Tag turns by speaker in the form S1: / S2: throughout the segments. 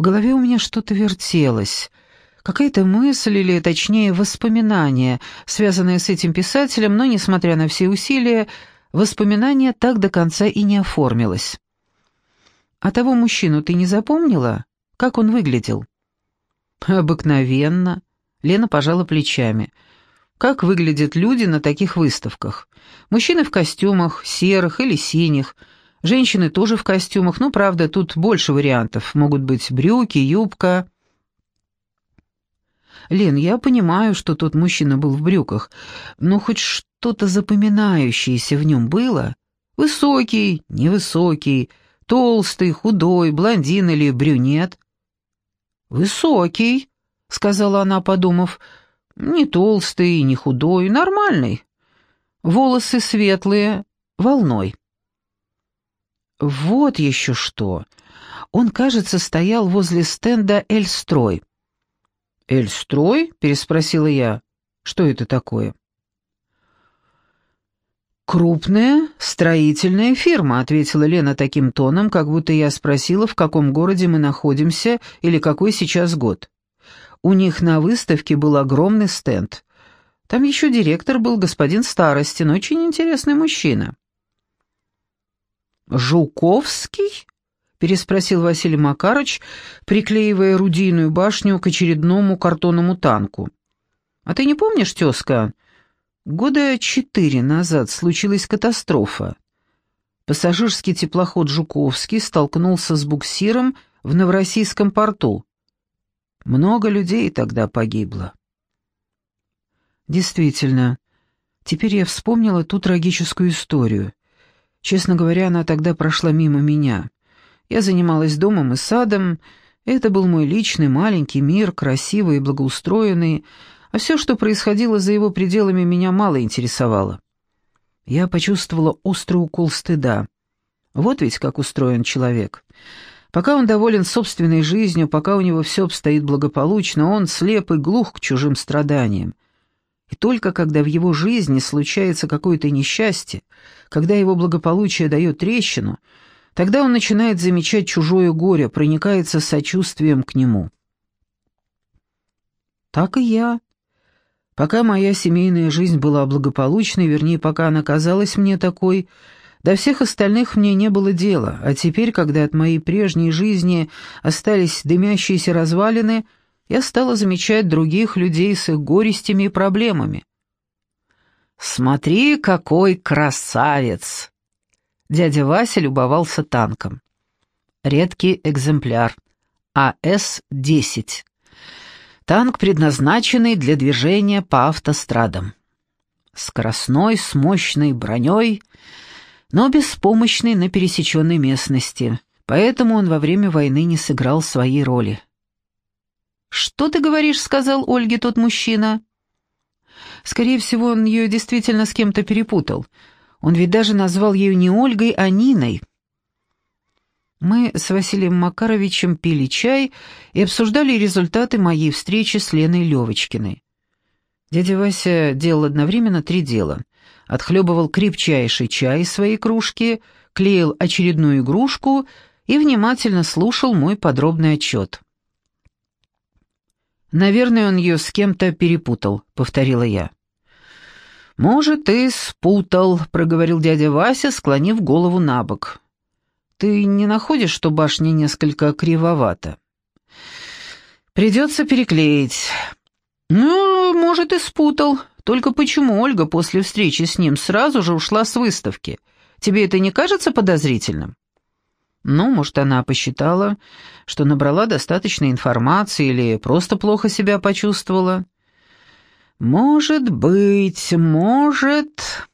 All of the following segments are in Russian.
S1: В голове у меня что-то вертелось. Какая-то мысль или, точнее, воспоминание, связанное с этим писателем, но, несмотря на все усилия, воспоминание так до конца и не оформилось. «А того мужчину ты не запомнила? Как он выглядел?» «Обыкновенно», — Лена пожала плечами. «Как выглядят люди на таких выставках? Мужчины в костюмах, серых или синих, женщины тоже в костюмах, ну, правда, тут больше вариантов. Могут быть брюки, юбка...» «Лен, я понимаю, что тот мужчина был в брюках, но хоть что-то запоминающееся в нем было? Высокий, невысокий, толстый, худой, блондин или брюнет?» «Высокий», — сказала она, подумав, — «не толстый, не худой, нормальный. Волосы светлые, волной». «Вот еще что!» Он, кажется, стоял возле стенда «Эльстрой». «Эльстрой?» — переспросила я. «Что это такое?» «Крупная строительная фирма», — ответила Лена таким тоном, как будто я спросила, в каком городе мы находимся или какой сейчас год. У них на выставке был огромный стенд. Там еще директор был господин Старостин, очень интересный мужчина. «Жуковский?» переспросил Василий Макарыч, приклеивая рудийную башню к очередному картонному танку. «А ты не помнишь, тезка, года четыре назад случилась катастрофа. Пассажирский теплоход «Жуковский» столкнулся с буксиром в Новороссийском порту. Много людей тогда погибло». Действительно, теперь я вспомнила ту трагическую историю. Честно говоря, она тогда прошла мимо меня. Я занималась домом и садом, это был мой личный маленький мир, красивый и благоустроенный, а все, что происходило за его пределами, меня мало интересовало. Я почувствовала острый укол стыда. Вот ведь как устроен человек. Пока он доволен собственной жизнью, пока у него все обстоит благополучно, он слеп и глух к чужим страданиям. И только когда в его жизни случается какое-то несчастье, когда его благополучие дает трещину — Тогда он начинает замечать чужое горе, проникается сочувствием к нему. Так и я. Пока моя семейная жизнь была благополучной, вернее, пока она казалась мне такой, до всех остальных мне не было дела, а теперь, когда от моей прежней жизни остались дымящиеся развалины, я стала замечать других людей с их горестями и проблемами. «Смотри, какой красавец!» Дядя Вася любовался танком. Редкий экземпляр. АС-10. Танк, предназначенный для движения по автострадам. Скоростной, с мощной броней, но беспомощный на пересеченной местности, поэтому он во время войны не сыграл своей роли. «Что ты говоришь?» — сказал Ольге тот мужчина. Скорее всего, он ее действительно с кем-то перепутал — он ведь даже назвал ее не Ольгой, а Ниной. Мы с Василием Макаровичем пили чай и обсуждали результаты моей встречи с Леной Левочкиной. Дядя Вася делал одновременно три дела. Отхлебывал крепчайший чай из своей кружки, клеил очередную игрушку и внимательно слушал мой подробный отчет. «Наверное, он ее с кем-то перепутал», — повторила я. «Может, и спутал», — проговорил дядя Вася, склонив голову на бок. «Ты не находишь, что башня несколько кривовата?» «Придется переклеить». «Ну, может, и спутал. Только почему Ольга после встречи с ним сразу же ушла с выставки? Тебе это не кажется подозрительным?» «Ну, может, она посчитала, что набрала достаточно информации или просто плохо себя почувствовала». «Может быть, может...»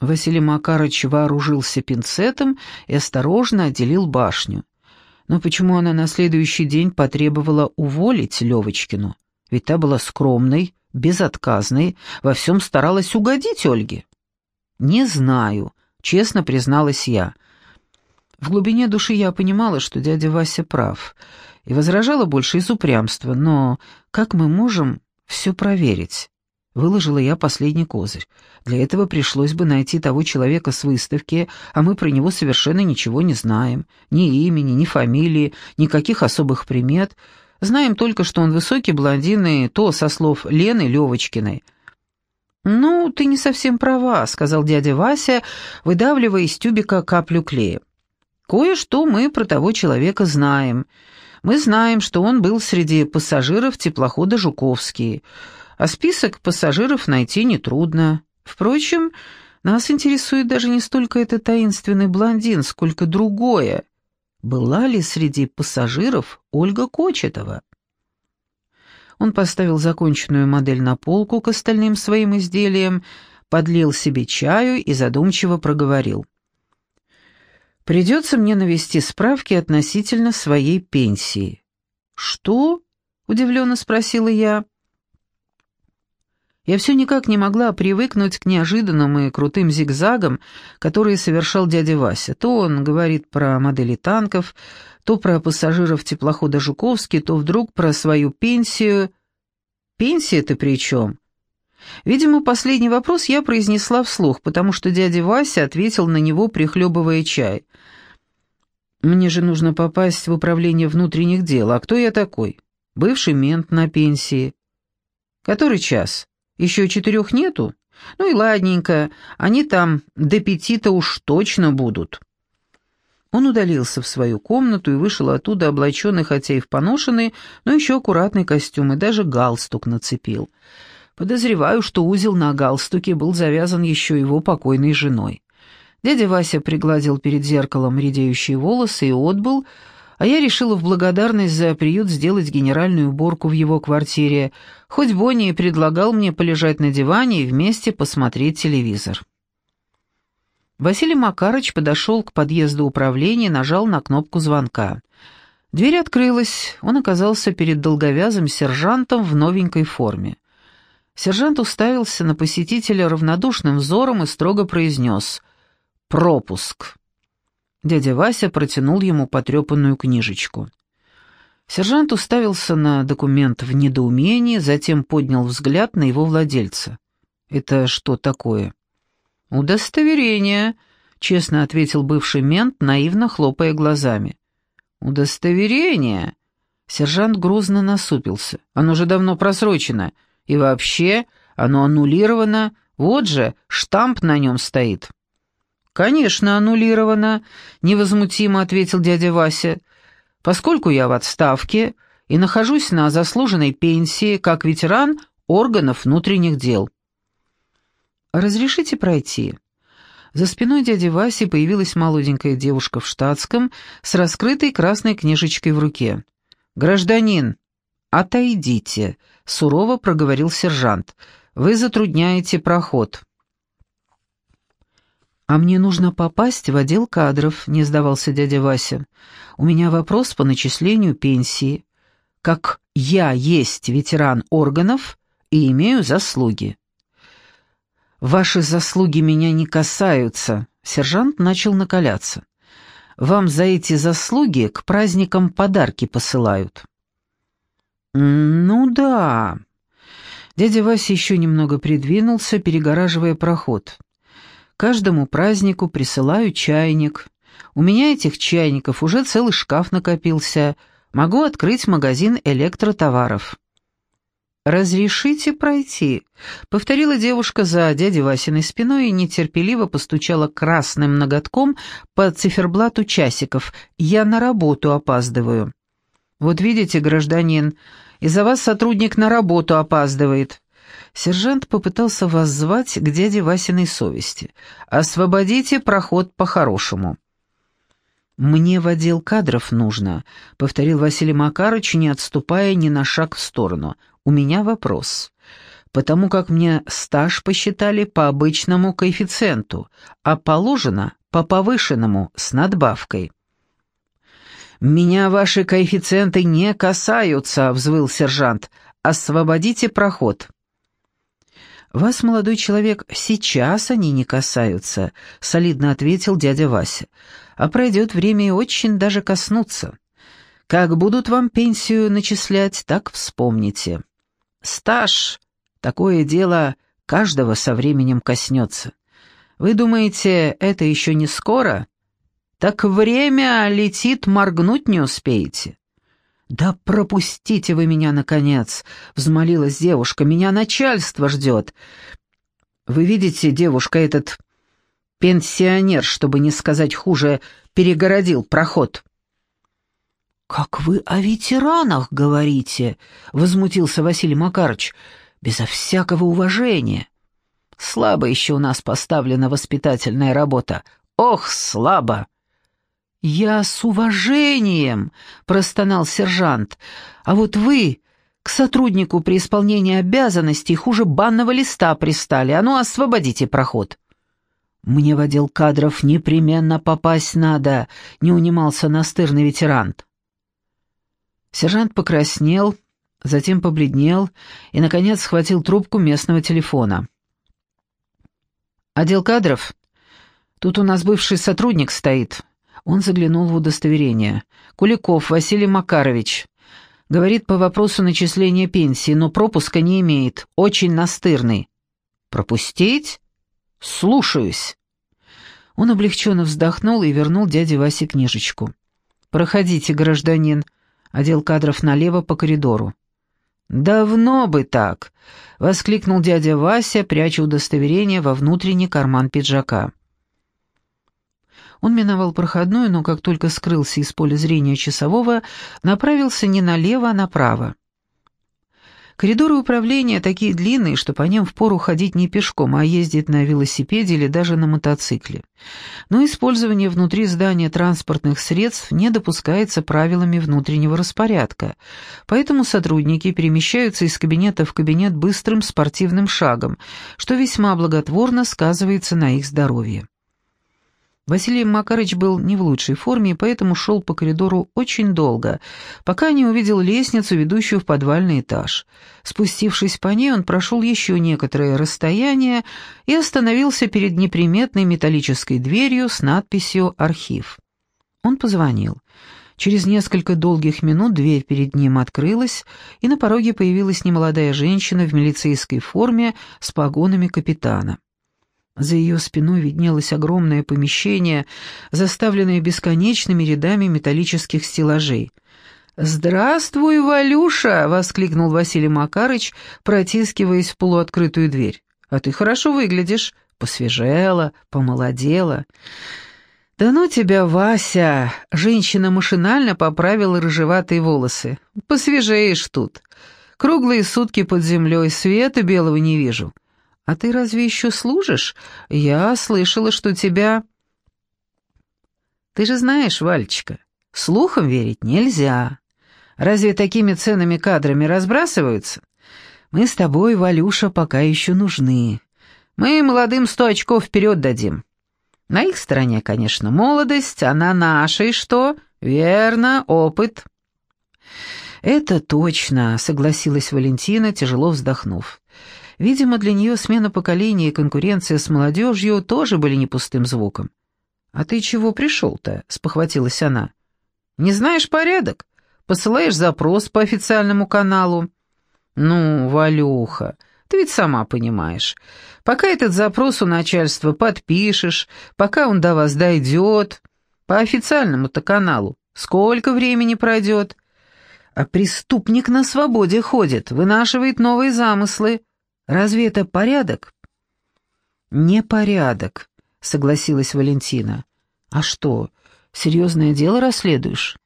S1: Василий Макарыч вооружился пинцетом и осторожно отделил башню. Но почему она на следующий день потребовала уволить Левочкину? Ведь та была скромной, безотказной, во всем старалась угодить Ольге. «Не знаю», — честно призналась я. В глубине души я понимала, что дядя Вася прав, и возражала больше из упрямства, но как мы можем все проверить? Выложила я последний козырь. Для этого пришлось бы найти того человека с выставки, а мы про него совершенно ничего не знаем. Ни имени, ни фамилии, никаких особых примет. Знаем только, что он высокий блондин, и то со слов Лены Левочкиной. «Ну, ты не совсем права», — сказал дядя Вася, выдавливая из тюбика каплю клея. «Кое-что мы про того человека знаем. Мы знаем, что он был среди пассажиров теплохода «Жуковский», а список пассажиров найти нетрудно. Впрочем, нас интересует даже не столько этот таинственный блондин, сколько другое. Была ли среди пассажиров Ольга Кочетова? Он поставил законченную модель на полку к остальным своим изделиям, подлил себе чаю и задумчиво проговорил. «Придется мне навести справки относительно своей пенсии». «Что?» — удивленно спросила я. Я все никак не могла привыкнуть к неожиданным и крутым зигзагам, которые совершал дядя Вася. То он говорит про модели танков, то про пассажиров теплохода «Жуковский», то вдруг про свою пенсию. «Пенсия-то при чем?» Видимо, последний вопрос я произнесла вслух, потому что дядя Вася ответил на него, прихлебывая чай. «Мне же нужно попасть в управление внутренних дел. А кто я такой? Бывший мент на пенсии. Который час?» Еще четырех нету? Ну и ладненько, они там до пяти-то уж точно будут». Он удалился в свою комнату и вышел оттуда облаченный, хотя и в поношенный, но еще аккуратный костюм, и даже галстук нацепил. Подозреваю, что узел на галстуке был завязан еще его покойной женой. Дядя Вася пригладил перед зеркалом редеющие волосы и отбыл, а я решила в благодарность за приют сделать генеральную уборку в его квартире, хоть Бонни и предлагал мне полежать на диване и вместе посмотреть телевизор. Василий Макарыч подошел к подъезду управления и нажал на кнопку звонка. Дверь открылась, он оказался перед долговязым сержантом в новенькой форме. Сержант уставился на посетителя равнодушным взором и строго произнес «Пропуск». Дядя Вася протянул ему потрепанную книжечку. Сержант уставился на документ в недоумении, затем поднял взгляд на его владельца. «Это что такое?» «Удостоверение», — честно ответил бывший мент, наивно хлопая глазами. «Удостоверение?» Сержант грозно насупился. «Оно же давно просрочено. И вообще, оно аннулировано. Вот же, штамп на нем стоит». «Конечно, аннулировано», — невозмутимо ответил дядя Вася. «Поскольку я в отставке и нахожусь на заслуженной пенсии как ветеран органов внутренних дел». «Разрешите пройти?» За спиной дяди Васи появилась молоденькая девушка в штатском с раскрытой красной книжечкой в руке. «Гражданин, отойдите», — сурово проговорил сержант. «Вы затрудняете проход». «А мне нужно попасть в отдел кадров», — не сдавался дядя Вася. «У меня вопрос по начислению пенсии. Как я есть ветеран органов и имею заслуги». «Ваши заслуги меня не касаются», — сержант начал накаляться. «Вам за эти заслуги к праздникам подарки посылают». «Ну да». Дядя Вася еще немного придвинулся, перегораживая проход. Каждому празднику присылаю чайник. У меня этих чайников уже целый шкаф накопился. Могу открыть магазин электротоваров». «Разрешите пройти», — повторила девушка за дядей Васиной спиной и нетерпеливо постучала красным ноготком по циферблату часиков. «Я на работу опаздываю». «Вот видите, гражданин, из-за вас сотрудник на работу опаздывает. Сержант попытался воззвать к дяде Васиной совести. «Освободите проход по-хорошему». «Мне в отдел кадров нужно», — повторил Василий Макарыч, не отступая ни на шаг в сторону. «У меня вопрос. Потому как мне стаж посчитали по обычному коэффициенту, а положено по повышенному с надбавкой». «Меня ваши коэффициенты не касаются», — взвыл сержант. «Освободите проход». «Вас, молодой человек, сейчас они не касаются», — солидно ответил дядя Вася. «А пройдет время и очень даже коснутся. Как будут вам пенсию начислять, так вспомните. Стаж Такое дело каждого со временем коснется. Вы думаете, это еще не скоро? Так время летит, моргнуть не успеете. «Да пропустите вы меня, наконец!» — взмолилась девушка. «Меня начальство ждет!» «Вы видите, девушка, этот пенсионер, чтобы не сказать хуже, перегородил проход». «Как вы о ветеранах говорите?» — возмутился Василий Макарыч. «Безо всякого уважения». «Слабо еще у нас поставлена воспитательная работа. Ох, слабо!» «Я с уважением», — простонал сержант. «А вот вы к сотруднику при исполнении обязанностей хуже банного листа пристали. А ну, освободите проход». «Мне в отдел кадров непременно попасть надо», — не унимался настырный ветеран. Сержант покраснел, затем побледнел и, наконец, схватил трубку местного телефона. «Отдел кадров? Тут у нас бывший сотрудник стоит. Он заглянул в удостоверение. «Куликов Василий Макарович. Говорит по вопросу начисления пенсии, но пропуска не имеет. Очень настырный». «Пропустить?» «Слушаюсь». Он облегченно вздохнул и вернул дяде Васе книжечку. «Проходите, гражданин. Отдел кадров налево по коридору». «Давно бы так!» — воскликнул дядя Вася, пряча удостоверение во внутренний карман пиджака. Он миновал проходную, но как только скрылся из поля зрения часового, направился не налево, а направо. Коридоры управления такие длинные, что по ним впору ходить не пешком, а ездить на велосипеде или даже на мотоцикле. Но использование внутри здания транспортных средств не допускается правилами внутреннего распорядка, поэтому сотрудники перемещаются из кабинета в кабинет быстрым спортивным шагом, что весьма благотворно сказывается на их здоровье. Василий Макарыч был не в лучшей форме, поэтому шел по коридору очень долго, пока не увидел лестницу, ведущую в подвальный этаж. Спустившись по ней, он прошел еще некоторое расстояние и остановился перед неприметной металлической дверью с надписью «Архив». Он позвонил. Через несколько долгих минут дверь перед ним открылась, и на пороге появилась немолодая женщина в милицейской форме с погонами капитана. За ее спиной виднелось огромное помещение, заставленное бесконечными рядами металлических стеллажей. «Здравствуй, Валюша!» — воскликнул Василий Макарыч, протискиваясь в полуоткрытую дверь. «А ты хорошо выглядишь. Посвежела, помолодела». «Да ну тебя, Вася!» — женщина машинально поправила рыжеватые волосы. «Посвежеешь тут. Круглые сутки под землей, света белого не вижу. «А ты разве еще служишь? Я слышала, что тебя...» «Ты же знаешь, Вальчика, слухам верить нельзя. Разве такими ценными кадрами разбрасываются? Мы с тобой, Валюша, пока еще нужны. Мы молодым сто очков вперед дадим. На их стороне, конечно, молодость, а на нашей что? Верно, опыт». «Это точно», — согласилась Валентина, тяжело вздохнув. Видимо, для нее смена поколения и конкуренция с молодежью тоже были не пустым звуком. «А ты чего пришел-то?» — спохватилась она. «Не знаешь порядок? Посылаешь запрос по официальному каналу?» «Ну, Валюха, ты ведь сама понимаешь. Пока этот запрос у начальства подпишешь, пока он до вас дойдет, по официальному-то каналу, сколько времени пройдет?» А преступник на свободе ходит, вынашивает новые замыслы. Разве это порядок?» «Не порядок», — согласилась Валентина. «А что, серьезное дело расследуешь?»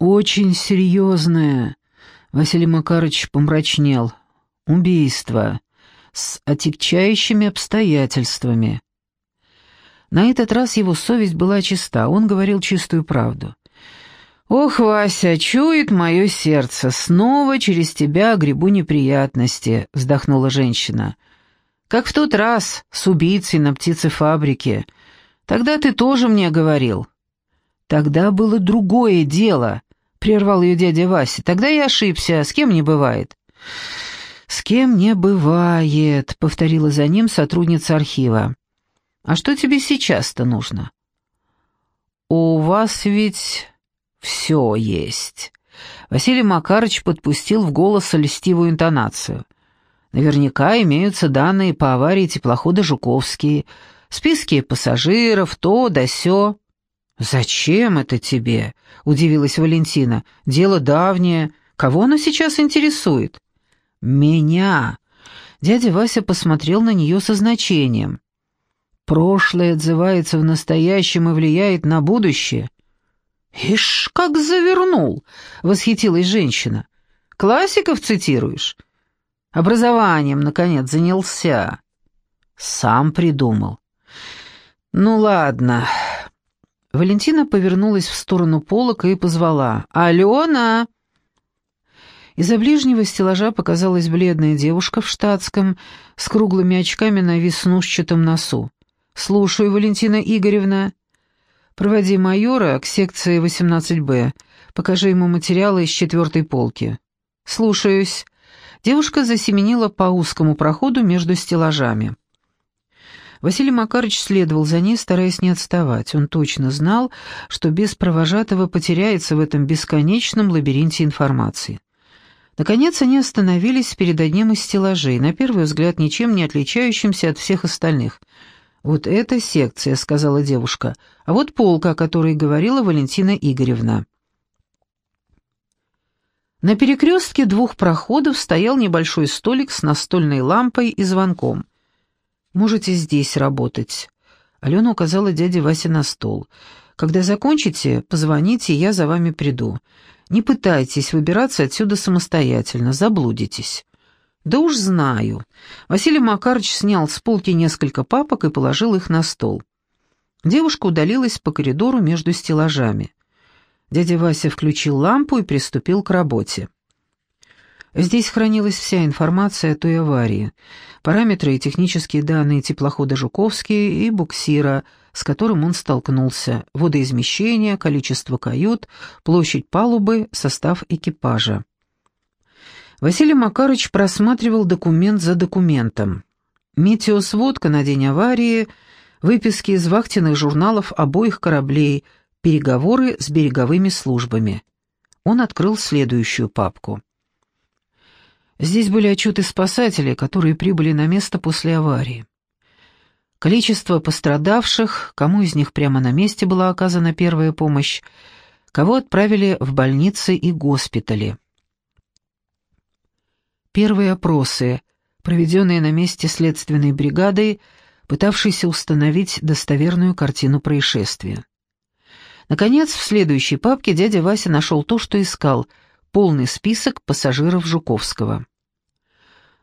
S1: «Очень серьезное», — Василий Макарович помрачнел. «Убийство. С отягчающими обстоятельствами». На этот раз его совесть была чиста, он говорил чистую правду. «Ох, Вася, чует мое сердце, снова через тебя грибу неприятности», — вздохнула женщина. «Как в тот раз с убийцей на птицефабрике. Тогда ты тоже мне говорил». «Тогда было другое дело», — прервал ее дядя Вася. «Тогда я ошибся, с кем не бывает». «С кем не бывает», — повторила за ним сотрудница архива. «А что тебе сейчас-то нужно?» «У вас ведь все есть». Василий Макарыч подпустил в голос льстивую интонацию. Наверняка имеются данные по аварии теплохода «Жуковский», списки пассажиров, то да сё». «Зачем это тебе?» — удивилась Валентина. «Дело давнее. Кого оно сейчас интересует?» «Меня!» Дядя Вася посмотрел на нее со значением. «Прошлое отзывается в настоящем и влияет на будущее». «Ишь, как завернул!» — восхитилась женщина. «Классиков цитируешь?» «Образованием, наконец, занялся». «Сам придумал». «Ну ладно». Валентина повернулась в сторону полок и позвала. «Алена!» Из-за ближнего стеллажа показалась бледная девушка в штатском с круглыми очками на веснушчатом носу. «Слушаю, Валентина Игоревна». «Проводи майора к секции 18-Б. Покажи ему материалы из четвертой полки». «Слушаюсь». Девушка засеменила по узкому проходу между стеллажами. Василий Макарович следовал за ней, стараясь не отставать. Он точно знал, что без провожатого потеряется в этом бесконечном лабиринте информации. Наконец они остановились перед одним из стеллажей, на первый взгляд ничем не отличающимся от всех остальных. «Вот эта секция», — сказала девушка, — «а вот полка, о которой говорила Валентина Игоревна». На перекрестке двух проходов стоял небольшой столик с настольной лампой и звонком. «Можете здесь работать». Алена указала дяде Васе на стол. «Когда закончите, позвоните, я за вами приду. Не пытайтесь выбираться отсюда самостоятельно, заблудитесь». «Да уж знаю». Василий Макарович снял с полки несколько папок и положил их на стол. Девушка удалилась по коридору между стеллажами. Дядя Вася включил лампу и приступил к работе. Здесь хранилась вся информация о той аварии, параметры и технические данные теплохода «Жуковский» и буксира – с которым он столкнулся, водоизмещение, количество кают, площадь палубы, состав экипажа. Василий Макарыч просматривал документ за документом. Метеосводка на день аварии, выписки из вахтенных журналов обоих кораблей, переговоры с береговыми службами. Он открыл следующую папку. Здесь были отчеты спасателей, которые прибыли на место после аварии. Количество пострадавших, кому из них прямо на месте была оказана первая помощь, кого отправили в больницы и госпитали. Первые опросы, проведенные на месте следственной бригадой, пытавшейся установить достоверную картину происшествия. Наконец, в следующей папке дядя Вася нашел то, что искал — полный список пассажиров Жуковского.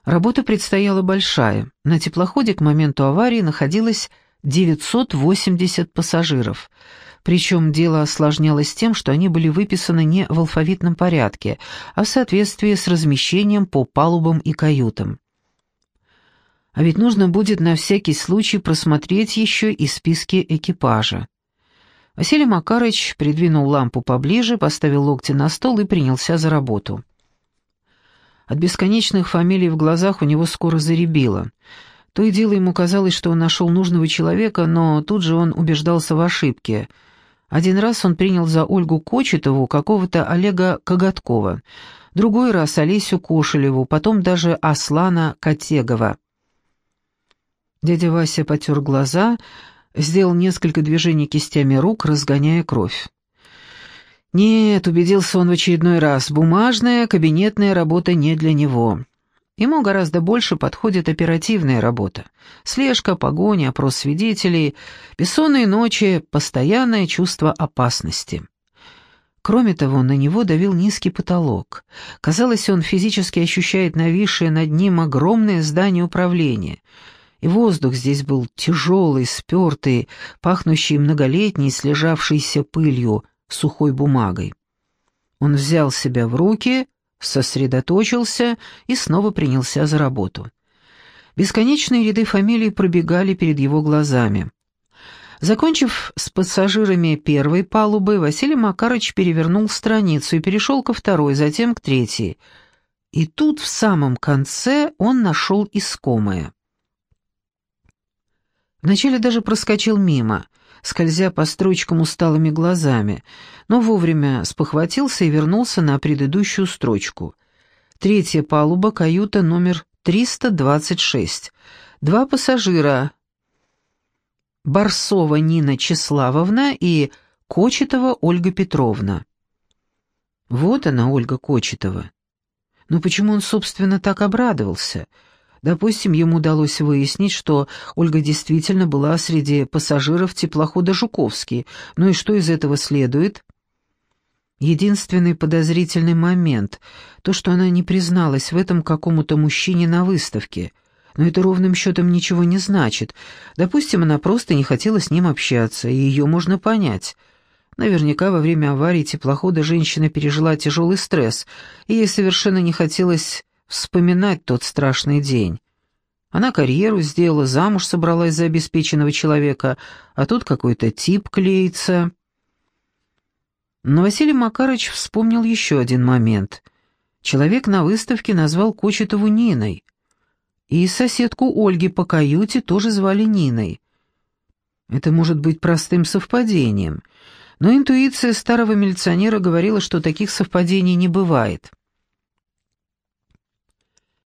S1: Работа предстояла большая. На теплоходе к моменту аварии находилось 980 пассажиров. Причем дело осложнялось тем, что они были выписаны не в алфавитном порядке, а в соответствии с размещением по палубам и каютам. А ведь нужно будет на всякий случай просмотреть еще и списки экипажа. Василий Макарыч придвинул лампу поближе, поставил локти на стол и принялся за работу. От бесконечных фамилий в глазах у него скоро заребило. То и дело ему казалось, что он нашел нужного человека, но тут же он убеждался в ошибке. Один раз он принял за Ольгу Кочетову какого-то Олега Коготкова, другой раз Олесю Кошелеву, потом даже Аслана Котегова. Дядя Вася потер глаза, сделал несколько движений кистями рук, разгоняя кровь. Нет, убедился он в очередной раз, бумажная, кабинетная работа не для него. Ему гораздо больше подходит оперативная работа. Слежка, погоня, опрос свидетелей, бессонные ночи, постоянное чувство опасности. Кроме того, на него давил низкий потолок. Казалось, он физически ощущает нависшее над ним огромное здание управления. И воздух здесь был тяжелый, спертый, пахнущий многолетней, слежавшейся пылью, сухой бумагой. Он взял себя в руки, сосредоточился и снова принялся за работу. Бесконечные ряды фамилий пробегали перед его глазами. Закончив с пассажирами первой палубы, Василий Макарыч перевернул страницу и перешел ко второй, затем к третьей. И тут в самом конце он нашел искомое. Вначале даже проскочил мимо — скользя по строчкам усталыми глазами, но вовремя спохватился и вернулся на предыдущую строчку. Третья палуба, каюта номер 326. Два пассажира. Барсова Нина Числавовна и Кочетова Ольга Петровна. Вот она, Ольга Кочетова. Но почему он, собственно, так обрадовался? Допустим, ему удалось выяснить, что Ольга действительно была среди пассажиров теплохода «Жуковский». Ну и что из этого следует? Единственный подозрительный момент — то, что она не призналась в этом какому-то мужчине на выставке. Но это ровным счетом ничего не значит. Допустим, она просто не хотела с ним общаться, и ее можно понять. Наверняка во время аварии теплохода женщина пережила тяжелый стресс, и ей совершенно не хотелось вспоминать тот страшный день. Она карьеру сделала, замуж собралась за обеспеченного человека, а тут какой-то тип клеится. Но Василий Макарович вспомнил еще один момент. Человек на выставке назвал Кочетову Ниной. И соседку Ольги по каюте тоже звали Ниной. Это может быть простым совпадением, но интуиция старого милиционера говорила, что таких совпадений не бывает.